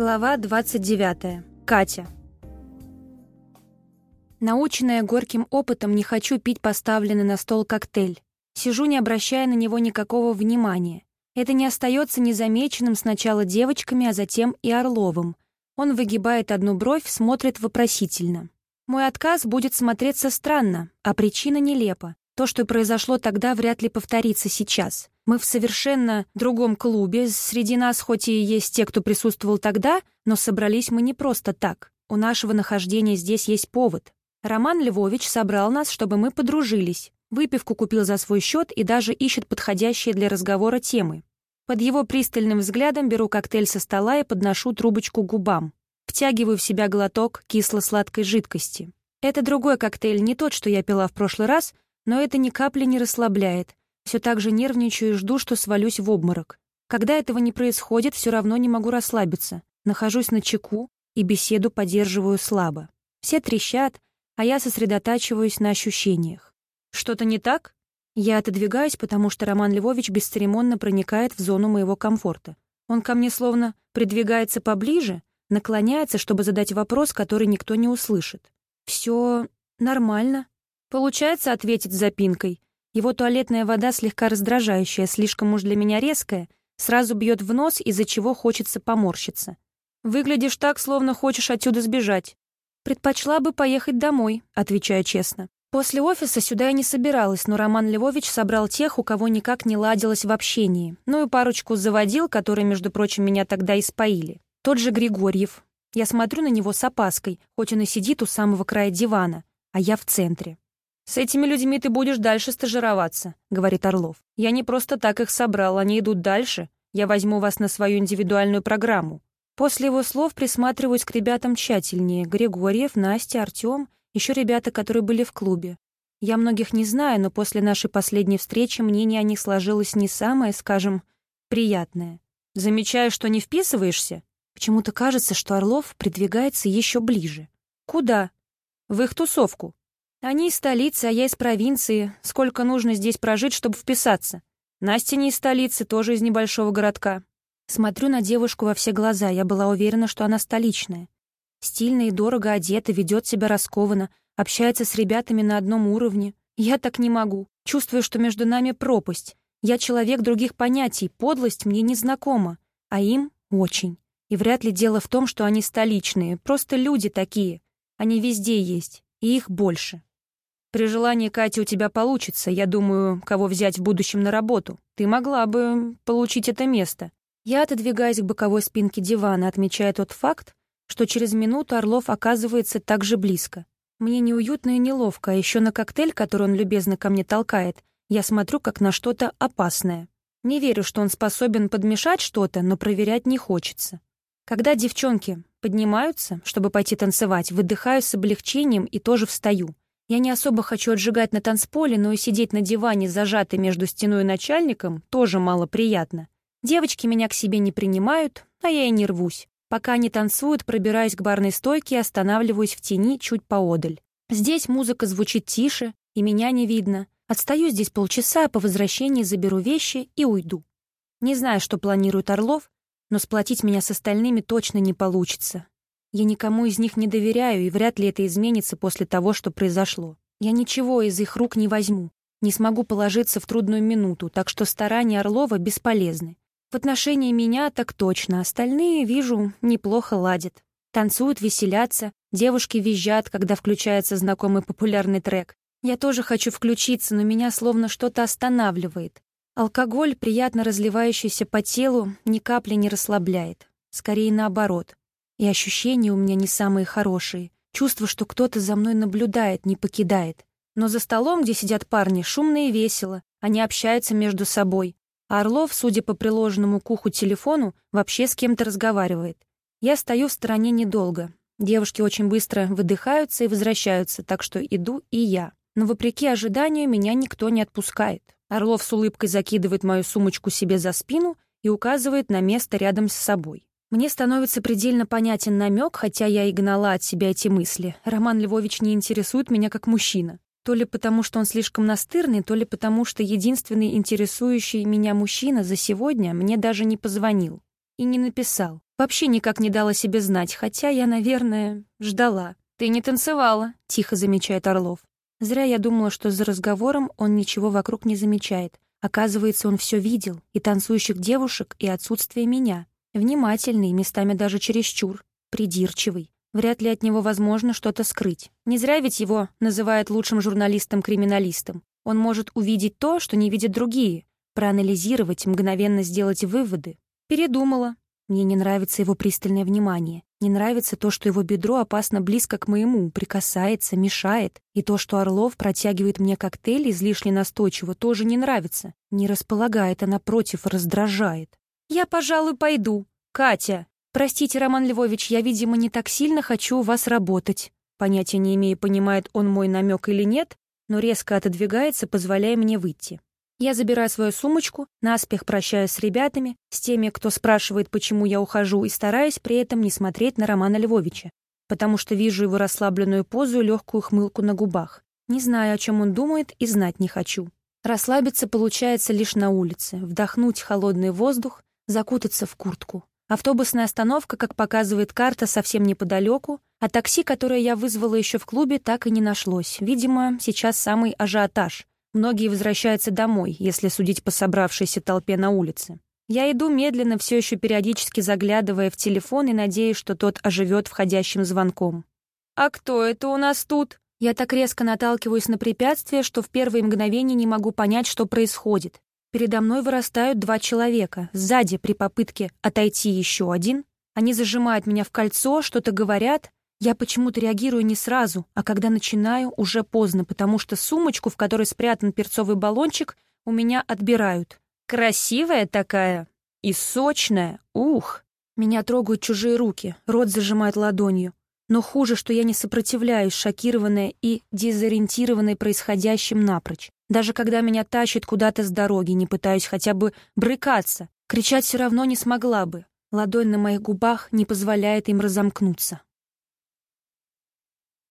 Глава 29. Катя. Наученная горьким опытом, не хочу пить поставленный на стол коктейль. Сижу, не обращая на него никакого внимания. Это не остается незамеченным сначала девочками, а затем и Орловым. Он выгибает одну бровь, смотрит вопросительно. Мой отказ будет смотреться странно, а причина нелепа. То, что произошло тогда, вряд ли повторится сейчас. Мы в совершенно другом клубе, среди нас хоть и есть те, кто присутствовал тогда, но собрались мы не просто так. У нашего нахождения здесь есть повод. Роман Львович собрал нас, чтобы мы подружились. Выпивку купил за свой счет и даже ищет подходящие для разговора темы. Под его пристальным взглядом беру коктейль со стола и подношу трубочку к губам. Втягиваю в себя глоток кисло-сладкой жидкости. Это другой коктейль, не тот, что я пила в прошлый раз, но это ни капли не расслабляет. Все так же нервничаю и жду, что свалюсь в обморок. Когда этого не происходит, все равно не могу расслабиться. Нахожусь на чеку и беседу поддерживаю слабо. Все трещат, а я сосредотачиваюсь на ощущениях. Что-то не так? Я отодвигаюсь, потому что Роман Львович бесцеремонно проникает в зону моего комфорта. Он ко мне словно придвигается поближе, наклоняется, чтобы задать вопрос, который никто не услышит. Все нормально. Получается ответить запинкой. Его туалетная вода слегка раздражающая, слишком уж для меня резкая, сразу бьет в нос, из-за чего хочется поморщиться. «Выглядишь так, словно хочешь отсюда сбежать». «Предпочла бы поехать домой», — отвечаю честно. После офиса сюда я не собиралась, но Роман Львович собрал тех, у кого никак не ладилось в общении. Ну и парочку заводил, которые, между прочим, меня тогда испоили. Тот же Григорьев. Я смотрю на него с опаской, хоть он и сидит у самого края дивана, а я в центре. «С этими людьми ты будешь дальше стажироваться», — говорит Орлов. «Я не просто так их собрал, они идут дальше. Я возьму вас на свою индивидуальную программу». После его слов присматриваюсь к ребятам тщательнее. Григорьев, Настя, Артем, еще ребята, которые были в клубе. Я многих не знаю, но после нашей последней встречи мнение о них сложилось не самое, скажем, приятное. Замечаю, что не вписываешься? Почему-то кажется, что Орлов придвигается еще ближе. Куда? В их тусовку. Они из столицы, а я из провинции. Сколько нужно здесь прожить, чтобы вписаться? Настя не из столицы, тоже из небольшого городка. Смотрю на девушку во все глаза, я была уверена, что она столичная. Стильно и дорого одета, ведет себя раскованно, общается с ребятами на одном уровне. Я так не могу. Чувствую, что между нами пропасть. Я человек других понятий, подлость мне не знакома, а им — очень. И вряд ли дело в том, что они столичные, просто люди такие. Они везде есть, и их больше. При желании, Катя, у тебя получится. Я думаю, кого взять в будущем на работу. Ты могла бы получить это место. Я отодвигаюсь к боковой спинке дивана, отмечая тот факт, что через минуту Орлов оказывается так же близко. Мне неуютно и неловко, а еще на коктейль, который он любезно ко мне толкает, я смотрю как на что-то опасное. Не верю, что он способен подмешать что-то, но проверять не хочется. Когда девчонки поднимаются, чтобы пойти танцевать, выдыхаю с облегчением и тоже встаю. Я не особо хочу отжигать на танцполе, но и сидеть на диване, зажатой между стеной и начальником, тоже мало приятно. Девочки меня к себе не принимают, а я и не рвусь. Пока они танцуют, пробираюсь к барной стойке и останавливаюсь в тени чуть поодаль. Здесь музыка звучит тише, и меня не видно. Отстаю здесь полчаса, по возвращении заберу вещи и уйду. Не знаю, что планирует Орлов, но сплотить меня с остальными точно не получится. Я никому из них не доверяю, и вряд ли это изменится после того, что произошло. Я ничего из их рук не возьму, не смогу положиться в трудную минуту, так что старания Орлова бесполезны. В отношении меня так точно, остальные, вижу, неплохо ладят. Танцуют, веселятся, девушки визжат, когда включается знакомый популярный трек. Я тоже хочу включиться, но меня словно что-то останавливает. Алкоголь, приятно разливающийся по телу, ни капли не расслабляет. Скорее наоборот. И ощущения у меня не самые хорошие. Чувство, что кто-то за мной наблюдает, не покидает. Но за столом, где сидят парни, шумно и весело. Они общаются между собой. А Орлов, судя по приложенному к уху телефону, вообще с кем-то разговаривает. Я стою в стороне недолго. Девушки очень быстро выдыхаются и возвращаются, так что иду и я. Но вопреки ожиданию меня никто не отпускает. Орлов с улыбкой закидывает мою сумочку себе за спину и указывает на место рядом с собой. Мне становится предельно понятен намек, хотя я и гнала от себя эти мысли. Роман Львович не интересует меня как мужчина. То ли потому, что он слишком настырный, то ли потому, что единственный интересующий меня мужчина за сегодня мне даже не позвонил и не написал. Вообще никак не дала себе знать, хотя я, наверное, ждала. «Ты не танцевала», — тихо замечает Орлов. Зря я думала, что за разговором он ничего вокруг не замечает. Оказывается, он все видел, и танцующих девушек, и отсутствие меня. Внимательный, местами даже чересчур, придирчивый. Вряд ли от него возможно что-то скрыть. Не зря ведь его называют лучшим журналистом-криминалистом. Он может увидеть то, что не видят другие, проанализировать, мгновенно сделать выводы. Передумала. Мне не нравится его пристальное внимание. Не нравится то, что его бедро опасно близко к моему, прикасается, мешает. И то, что Орлов протягивает мне коктейль излишне настойчиво, тоже не нравится. Не располагает, а напротив, раздражает. «Я, пожалуй, пойду. Катя!» «Простите, Роман Львович, я, видимо, не так сильно хочу у вас работать». Понятия не имея, понимает он мой намек или нет, но резко отодвигается, позволяя мне выйти. Я забираю свою сумочку, наспех прощаюсь с ребятами, с теми, кто спрашивает, почему я ухожу, и стараюсь при этом не смотреть на Романа Львовича, потому что вижу его расслабленную позу и легкую хмылку на губах. Не знаю, о чем он думает, и знать не хочу. Расслабиться получается лишь на улице, вдохнуть холодный воздух, закутаться в куртку. Автобусная остановка, как показывает карта, совсем неподалеку, а такси, которое я вызвала еще в клубе, так и не нашлось. Видимо, сейчас самый ажиотаж. Многие возвращаются домой, если судить по собравшейся толпе на улице. Я иду медленно, все еще периодически заглядывая в телефон и надеясь, что тот оживет входящим звонком. «А кто это у нас тут?» Я так резко наталкиваюсь на препятствие, что в первые мгновения не могу понять, что происходит. Передо мной вырастают два человека. Сзади, при попытке отойти еще один. Они зажимают меня в кольцо, что-то говорят, я почему-то реагирую не сразу, а когда начинаю, уже поздно, потому что сумочку, в которой спрятан перцовый баллончик, у меня отбирают. Красивая такая и сочная, ух! Меня трогают чужие руки, рот зажимает ладонью. Но хуже, что я не сопротивляюсь, шокированная и дезориентированная происходящим напрочь. Даже когда меня тащат куда-то с дороги, не пытаюсь хотя бы брыкаться. Кричать все равно не смогла бы. Ладонь на моих губах не позволяет им разомкнуться.